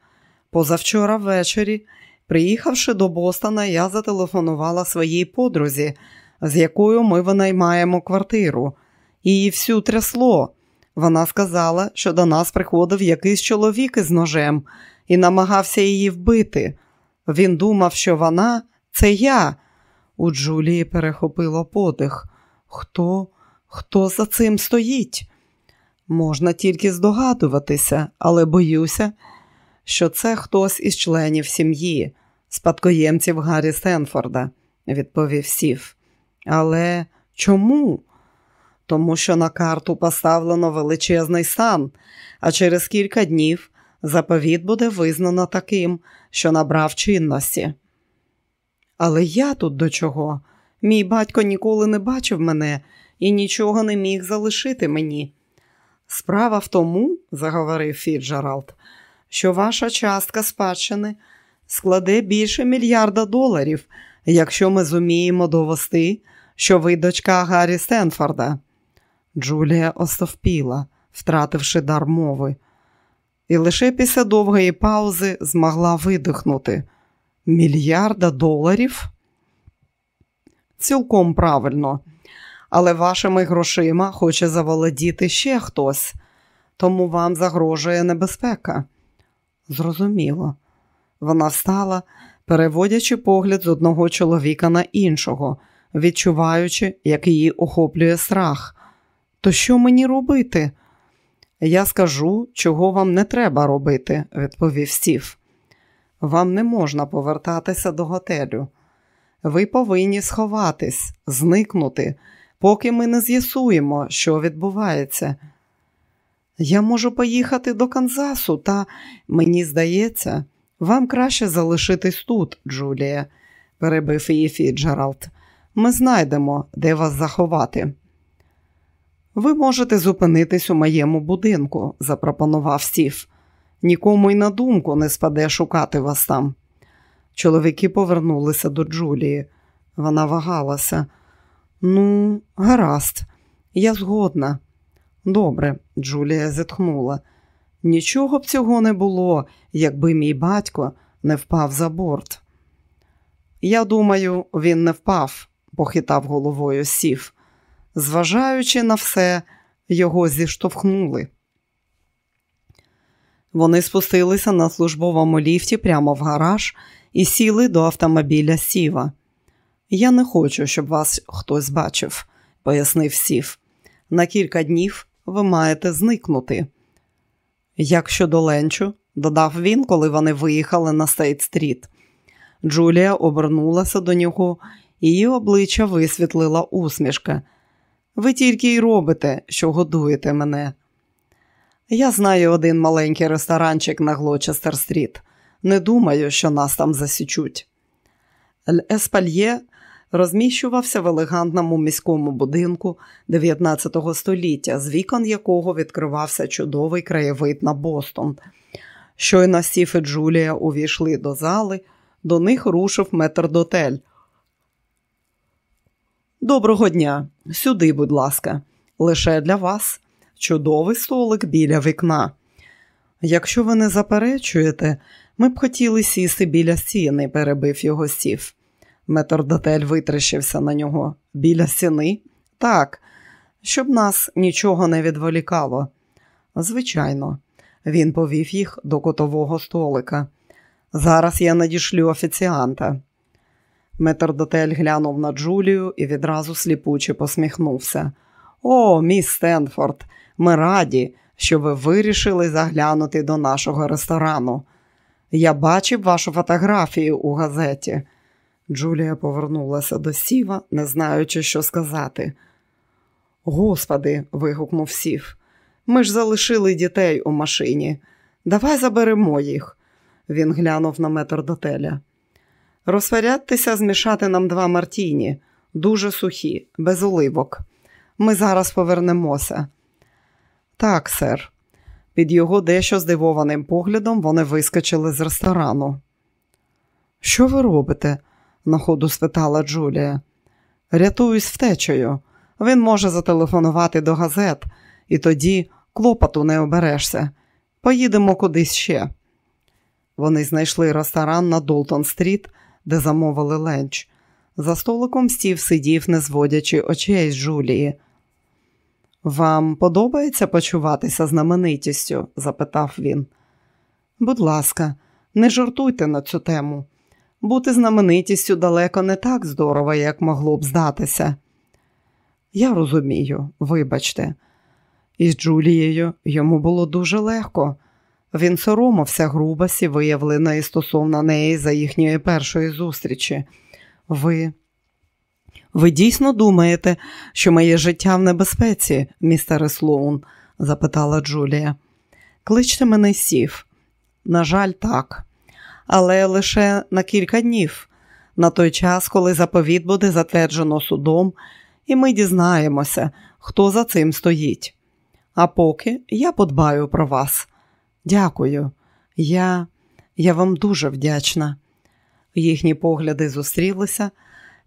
Позавчора ввечері, приїхавши до Бостона, я зателефонувала своїй подрузі, з якою ми винаймаємо квартиру. Її всю трясло. Вона сказала, що до нас приходив якийсь чоловік із ножем і намагався її вбити. Він думав, що вона це я. У Джулії перехопило подих. Хто, хто за цим стоїть? Можна тільки здогадуватися, але боюся, що це хтось із членів сім'ї, спадкоємців Гаррі Стенфорда, відповів Стів. Але чому? Тому що на карту поставлено величезний стан, а через кілька днів заповіт буде визнано таким, що набрав чинності. Але я тут до чого? Мій батько ніколи не бачив мене і нічого не міг залишити мені. Справа в тому, заговорив Фіджералд, що ваша частка спадщини складе більше мільярда доларів, якщо ми зуміємо довести, що ви дочка Гаррі Стенфорда. Джулія остовпіла, втративши дар мови, і лише після довгої паузи змогла видихнути. Мільярда доларів? Цілком правильно але вашими грошима хоче заволодіти ще хтось, тому вам загрожує небезпека. Зрозуміло. Вона встала, переводячи погляд з одного чоловіка на іншого, відчуваючи, як її охоплює страх. То що мені робити? Я скажу, чого вам не треба робити, відповів Стів. Вам не можна повертатися до готелю. Ви повинні сховатись, зникнути поки ми не з'ясуємо, що відбувається. Я можу поїхати до Канзасу, та мені здається, вам краще залишитись тут, Джулія, перебив її Фіджералд. Ми знайдемо, де вас заховати. Ви можете зупинитись у моєму будинку, запропонував Стів. Нікому й на думку не спаде шукати вас там. Чоловіки повернулися до Джулії. Вона вагалася. Ну, гаразд, я згодна. Добре, Джулія зітхнула. Нічого б цього не було, якби мій батько не впав за борт. Я думаю, він не впав, похитав головою сів. Зважаючи на все, його зіштовхнули. Вони спустилися на службовому ліфті прямо в гараж і сіли до автомобіля Стіва. Я не хочу, щоб вас хтось бачив, пояснив Стів. На кілька днів ви маєте зникнути. Як щодо ленчу, додав він, коли вони виїхали на Стейт-стріт. Джулія обернулася до нього, її обличчя висвітлила усмішка. Ви тільки й робите, що годуєте мене. Я знаю один маленький ресторанчик на Глочестер-стріт. Не думаю, що нас там засічуть. Еспальє розміщувався в елегантному міському будинку 19 століття, з вікон якого відкривався чудовий краєвид на Бостон. Щойно Стів і Джулія увійшли до зали, до них рушив метрдотель. Доброго дня, сюди, будь ласка, лише для вас чудовий столик біля вікна. Якщо ви не заперечуєте, ми б хотіли сісти біля стіни, перебив його сів. Метрдотель витріщився на нього біля стіни. Так, щоб нас нічого не відволікало. Звичайно, він повів їх до котового столика. Зараз я надішлю офіціанта. Метрдотель глянув на Джулію і відразу сліпуче посміхнувся. О, міс Стенфорд, ми раді, що ви вирішили заглянути до нашого ресторану. Я бачив вашу фотографію у газеті. Джулія повернулася до сіва, не знаючи, що сказати. Господи, вигукнув сів, ми ж залишили дітей у машині. Давай заберемо їх. Він глянув на метр дотеля. Розпорядьтеся змішати нам два мартіні, дуже сухі, без оливок. Ми зараз повернемося. Так, сер. Під його дещо здивованим поглядом вони вискочили з ресторану. Що ви робите? на ходу спитала Джулія. Рятуюсь втечею. Він може зателефонувати до газет, і тоді клопоту не оберешся. Поїдемо кудись ще. Вони знайшли ресторан на Долтон-стріт, де замовили ленч. За столиком стів сидів, не зводячи очей з Джулії. Вам подобається почуватися знаменитістю? запитав він. Будь ласка, не жартуйте на цю тему. Бути знаменитістю далеко не так здорово, як могло б здатися. Я розумію, вибачте, із Джулією йому було дуже легко. Він соромився грубості, виявленої стосовно неї за їхньої першої зустрічі. Ви ви дійсно думаєте, що моє життя в небезпеці, містере Слоун? запитала Джулія. Кличте мене сів. На жаль, так, але лише на кілька днів, на той час, коли заповіт буде затверджено судом, і ми дізнаємося, хто за цим стоїть. А поки я подбаю про вас. Дякую, я, я вам дуже вдячна. Їхні погляди зустрілися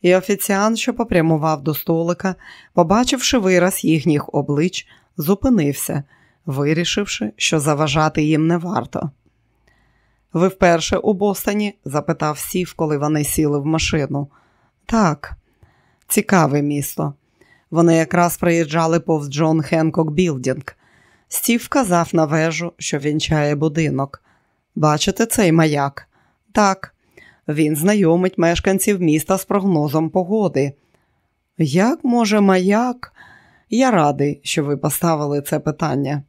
і офіціант, що попрямував до столика, побачивши вираз їхніх облич, зупинився, вирішивши, що заважати їм не варто. Ви вперше у Бостоні? запитав сів, коли вони сіли в машину. Так, цікаве місто. Вони якраз приїжджали повз Джон Хенкок Білдінг. Стів вказав на вежу, що вінчає будинок. Бачите цей маяк? Так, він знайомить мешканців міста з прогнозом погоди. Як може маяк? Я радий, що ви поставили це питання.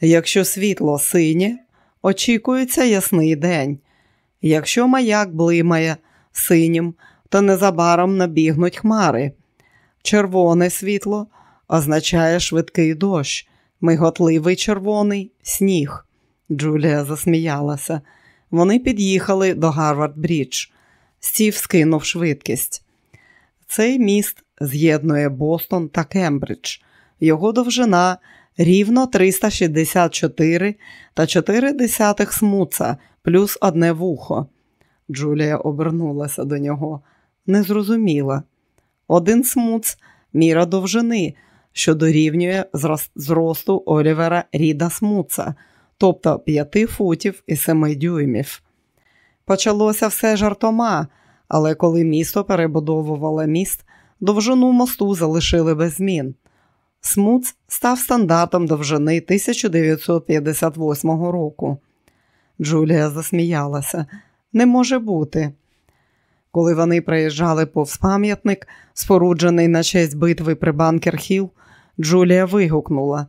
Якщо світло синє, очікується ясний день. Якщо маяк блимає синім, то незабаром набігнуть хмари. Червоне світло означає швидкий дощ, миготливий червоний сніг. Джулія засміялася. Вони під'їхали до Гарвард Брідж. Стів скинув швидкість. Цей міст з'єднує Бостон та Кембридж. Його довжина рівно 364 та 4 десятих смуца плюс одне вухо. Джулія обернулася до нього. Не зрозуміла. Один смуц міра довжини, що дорівнює зросту Олівера Ріда Смуца – тобто 5 футів і 7 дюймів. Почалося все жартома, але коли місто перебудовувало міст, довжину мосту залишили без змін. Смут став стандартом довжини 1958 року. Джулія засміялася. Не може бути. Коли вони проїжджали повз пам'ятник, споруджений на честь битви при Банкер Хіл, Джулія вигукнула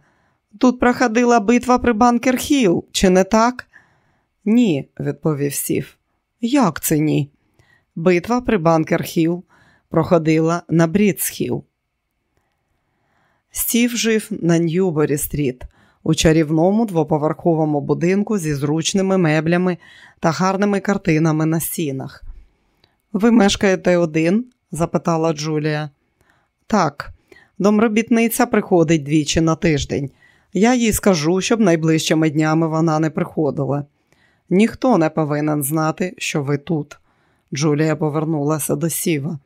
Тут проходила битва при Банкер Хіл, чи не так? Ні, відповів Стів. Як це ні? Битва при Банкер Хіл проходила на Брідсхіл. Стів жив на Ньюборі стріт у чарівному двоповерховому будинку зі зручними меблями та гарними картинами на стінах. Ви мешкаєте один? запитала Джулія. Так, домробітниця приходить двічі на тиждень. Я їй скажу, щоб найближчими днями вона не приходила. Ніхто не повинен знати, що ви тут. Джулія повернулася до сіва.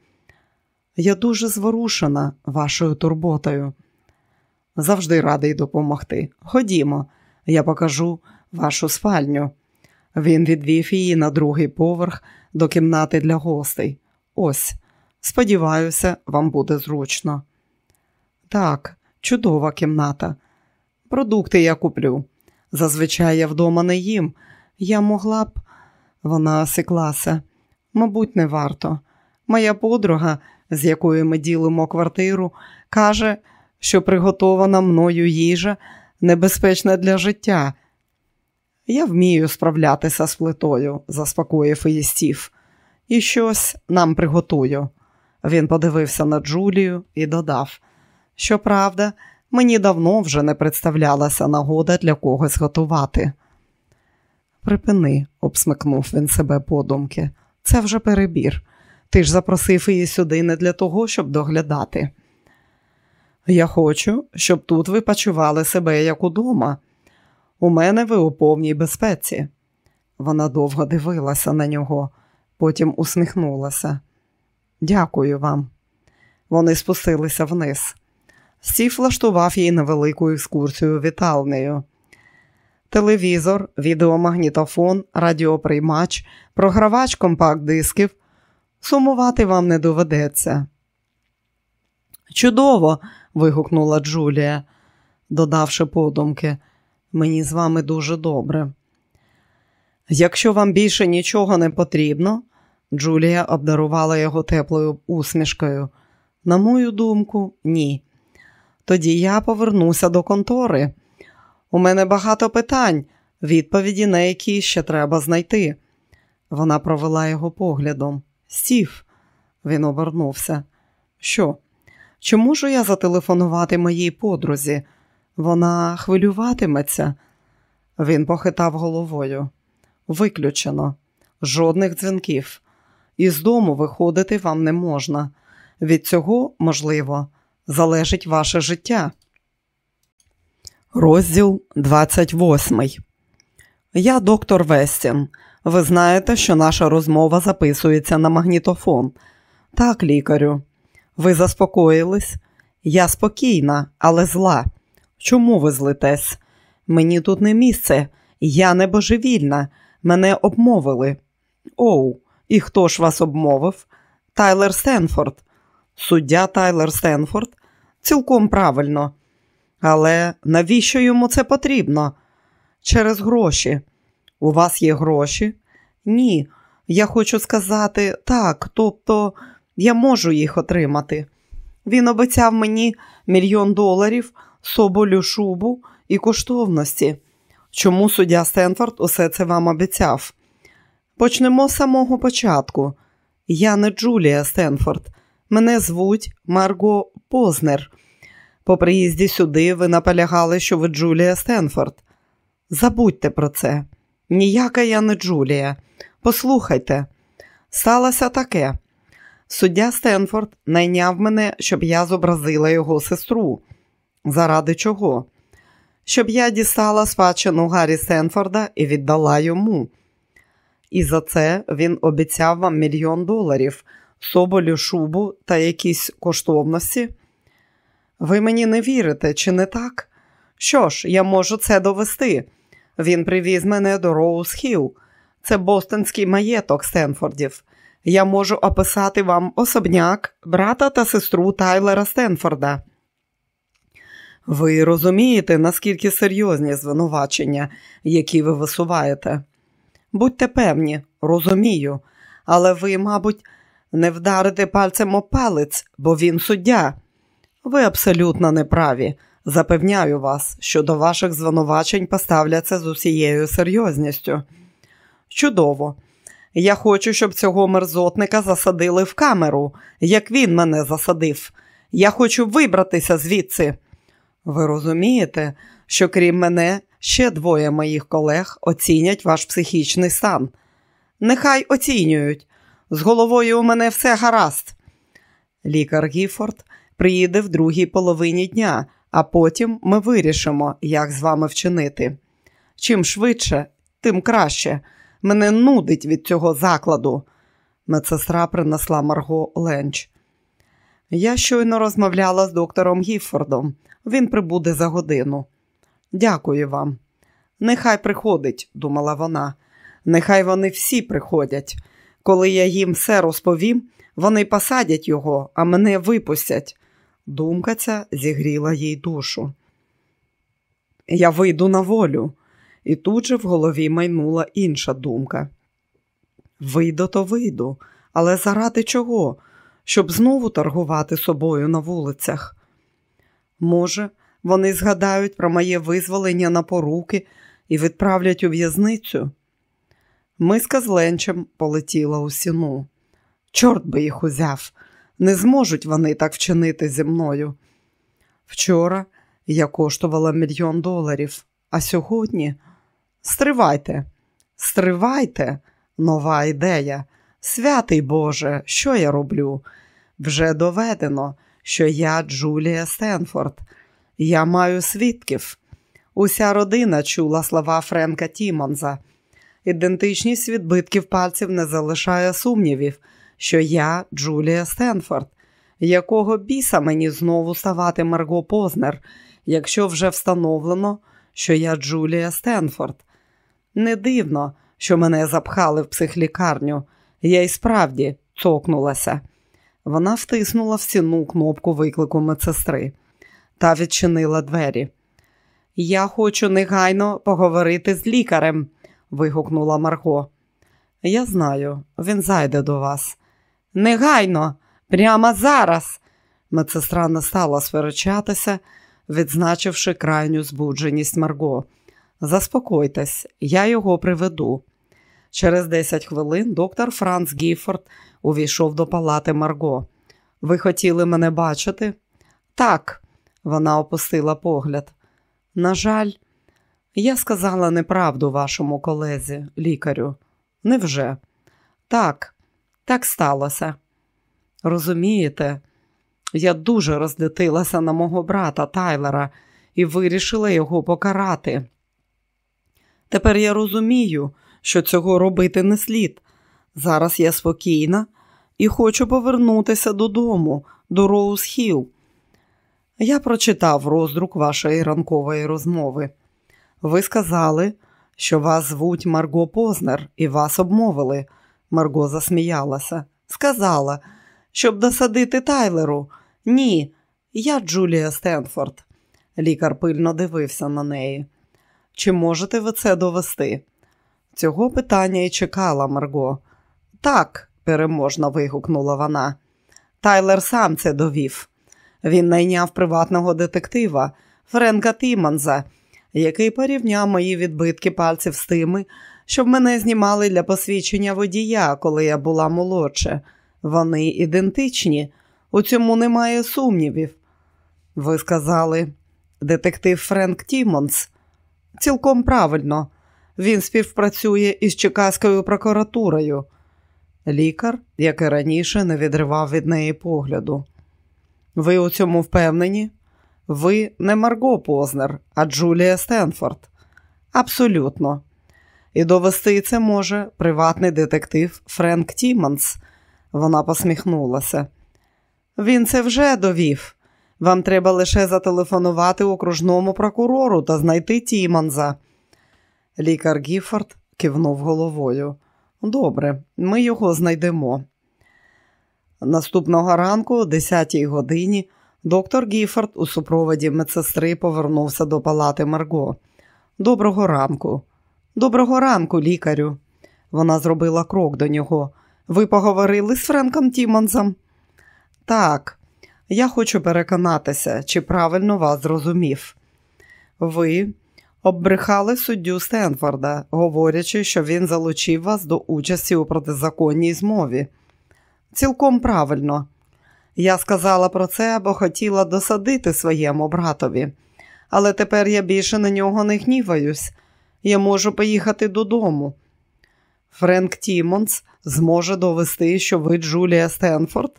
Я дуже зворушена вашою турботою. Завжди радий допомогти. Ходімо, я покажу вашу спальню. Він відвів її на другий поверх до кімнати для гостей. Ось, сподіваюся, вам буде зручно. Так, чудова кімната. Продукти я куплю. Зазвичай я вдома не їм. Я могла б, вона осіклася. Мабуть, не варто. Моя подруга, з якою ми ділимо квартиру, каже, що приготована мною їжа небезпечна для життя. Я вмію справлятися з плитою, заспокоїв її Стів. І щось нам приготую. Він подивився на Джулію і додав: Щоправда, мені давно вже не представлялася нагода для когось готувати. Припини, обсмикнув він себе подумки. Це вже перебір. Ти ж запросив її сюди не для того, щоб доглядати. Я хочу, щоб тут ви почували себе як удома. У мене ви у повній безпеці. Вона довго дивилася на нього, потім усміхнулася. Дякую вам. Вони спустилися вниз. Стів влаштував їй невелику екскурсію вітальнею. Телевізор, відеомагнітофон, радіоприймач, програвач компакт-дисків. Сумувати вам не доведеться. Чудово. вигукнула Джулія, додавши подумки. Мені з вами дуже добре. Якщо вам більше нічого не потрібно, Джулія обдарувала його теплою усмішкою. На мою думку, ні. Тоді я повернуся до контори. У мене багато питань, відповіді на які ще треба знайти. Вона провела його поглядом. Стів, він обернувся. Що? Чи можу я зателефонувати моїй подрузі? Вона хвилюватиметься. Він похитав головою. Виключено, жодних дзвінків. Із дому виходити вам не можна. Від цього, можливо, залежить ваше життя. Розділ 28. Я доктор Вестін. Ви знаєте, що наша розмова записується на магнітофон. Так, лікарю. Ви заспокоїлись? Я спокійна, але зла. Чому ви злитесь? Мені тут не місце, я не божевільна, мене обмовили. Оу, і хто ж вас обмовив? Тайлер Стенфорд. Суддя Тайлер Стенфорд? Цілком правильно. Але навіщо йому це потрібно? Через гроші. У вас є гроші? Ні. Я хочу сказати так, тобто я можу їх отримати. Він обіцяв мені мільйон доларів, соболю шубу і коштовності. Чому суддя Стенфорд усе це вам обіцяв? Почнемо з самого початку. Я не Джулія Стенфорд. Мене звуть Марго Познер. По приїзді сюди ви наполягали, що ви Джулія Стенфорд. Забудьте про це. Ніяка я не Джулія. Послухайте, сталося таке. Суддя Стенфорд найняв мене, щоб я зобразила його сестру. Заради чого? Щоб я дістала спадщину Гаррі Стенфорда і віддала йому. І за це він обіцяв вам мільйон доларів, соболю шубу та якісь коштовності. Ви мені не вірите, чи не так? Що ж, я можу це довести. Він привіз мене до Роуз Хілл. Це бостонський маєток Стенфордів. Я можу описати вам особняк брата та сестру Тайлера Стенфорда. Ви розумієте, наскільки серйозні звинувачення, які ви висуваєте? Будьте певні, розумію, але ви, мабуть, не вдарите пальцем о палець, бо він суддя. Ви абсолютно неправі. Запевняю вас, що до ваших звинувачень поставляться з усією серйозністю. Чудово. Я хочу, щоб цього мерзотника засадили в камеру, як він мене засадив. Я хочу вибратися звідси. Ви розумієте, що крім мене, ще двоє моїх колег оцінять ваш психічний стан. Нехай оцінюють. З головою у мене все гаразд. Лікар Гіфорд приїде в другій половині дня, а потім ми вирішимо, як з вами вчинити. Чим швидше, тим краще. Мене нудить від цього закладу. Медсестра принесла Марго Ленч. Я щойно розмовляла з доктором Гіффордом. Він прибуде за годину. Дякую вам. Нехай приходить, думала вона. Нехай вони всі приходять. Коли я їм все розповім, вони посадять його, а мене випустять. Думка ця зігріла їй душу. Я вийду на волю, і тут же в голові майнула інша думка. Вийду, то вийду, але заради чого? Щоб знову торгувати собою на вулицях. Може, вони згадають про моє визволення на поруки і відправлять у в'язницю. Миска з ленчем полетіла у сіну. Чорт би їх узяв, не зможуть вони так вчинити зі мною. Вчора я коштувала мільйон доларів, а сьогодні стривайте, стривайте, нова ідея. Святий Боже, що я роблю? Вже доведено, що я Джулія Стенфорд. Я маю свідків. Уся родина чула слова Френка Тімонза. Ідентичність відбитків пальців не залишає сумнівів, що я Джулія Стенфорд. Якого біса мені знову ставати Марго Познер, якщо вже встановлено, що я Джулія Стенфорд? Не дивно, що мене запхали в психлікарню. Я й справді цокнулася. Вона втиснула в стіну кнопку виклику медсестри та відчинила двері. Я хочу негайно поговорити з лікарем, вигукнула Марго. Я знаю, він зайде до вас. Негайно, прямо зараз. Медсестра не стала сперечатися, відзначивши крайню збудженість Марго. Заспокойтесь, я його приведу. Через 10 хвилин доктор Франц Гіфорд увійшов до палати Марго. Ви хотіли мене бачити? Так, вона опустила погляд. На жаль, я сказала неправду вашому колезі, лікарю. Невже? Так, так сталося. Розумієте, я дуже роздитилася на мого брата Тайлера і вирішила його покарати. Тепер я розумію, що цього робити не слід. Зараз я спокійна і хочу повернутися додому, до Роуз Хілл. Я прочитав роздрук вашої ранкової розмови. Ви сказали, що вас звуть Марго Познер, і вас обмовили. Марго засміялася. Сказала, щоб досадити Тайлеру. Ні, я Джулія Стенфорд. Лікар пильно дивився на неї. Чи можете ви це довести? Цього питання й чекала Марго. Так, переможно вигукнула вона. Тайлер сам це довів. Він найняв приватного детектива Френка Тімонса, який порівняв мої відбитки пальців з тими, що в мене знімали для посвідчення водія, коли я була молодша. Вони ідентичні, у цьому немає сумнівів. Ви сказали, детектив Френк Тімонс. Цілком правильно. Він співпрацює із Чикаською прокуратурою. Лікар, як і раніше, не відривав від неї погляду. Ви у цьому впевнені? Ви не Марго Познер, а Джулія Стенфорд. Абсолютно. І довести це може приватний детектив Френк Тіманс. Вона посміхнулася. Він це вже довів. Вам треба лише зателефонувати окружному прокурору та знайти Тіманза. Лікар Гіфорд кивнув головою. Добре, ми його знайдемо. Наступного ранку, о 10 годині, доктор Гіфорд у супроводі медсестри повернувся до палати Марго. Доброго ранку. Доброго ранку, лікарю. Вона зробила крок до нього. Ви поговорили з Френком Тімонсом? Так, я хочу переконатися, чи правильно вас зрозумів. Ви оббрехали суддю Стенфорда, говорячи, що він залучив вас до участі у протизаконній змові. Цілком правильно. Я сказала про це, бо хотіла досадити своєму братові, але тепер я більше на нього не гніваюсь. Я можу поїхати додому. Френк Тімонс зможе довести, що ви Джулія Стенфорд?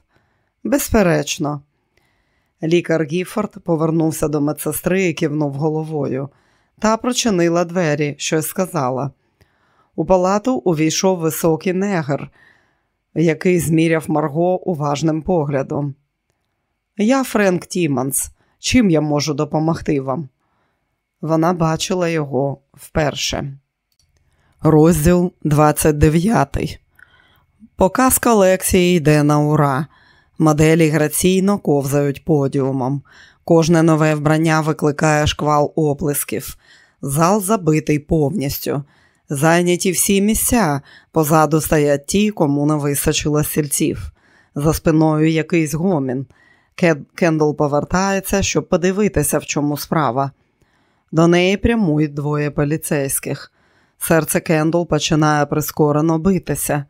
Безперечно. Лікар Гіфорд повернувся до медсестри і кивнув головою. Та прочинила двері, щось сказала. У палату увійшов високий негр, який зміряв Марго уважним поглядом. Я Френк Тіманс. Чим я можу допомогти вам? Вона бачила його вперше. Розділ 29 Показ колекції йде на ура. Моделі граційно ковзають подіумом. Кожне нове вбрання викликає шквал оплесків. Зал забитий повністю. Зайняті всі місця, позаду стоять ті, кому не вистачило стільців. За спиною якийсь гомін. Кендл повертається, щоб подивитися, в чому справа. До неї прямують двоє поліцейських. Серце Кендл починає прискорено битися.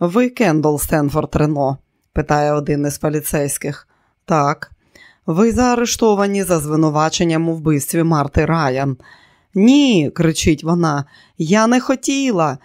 Ви Кендл Стенфорд Рено? питає один із поліцейських. Так. Ви заарештовані за звинуваченням у вбивстві Марти Раян. Ні, кричить вона, я не хотіла.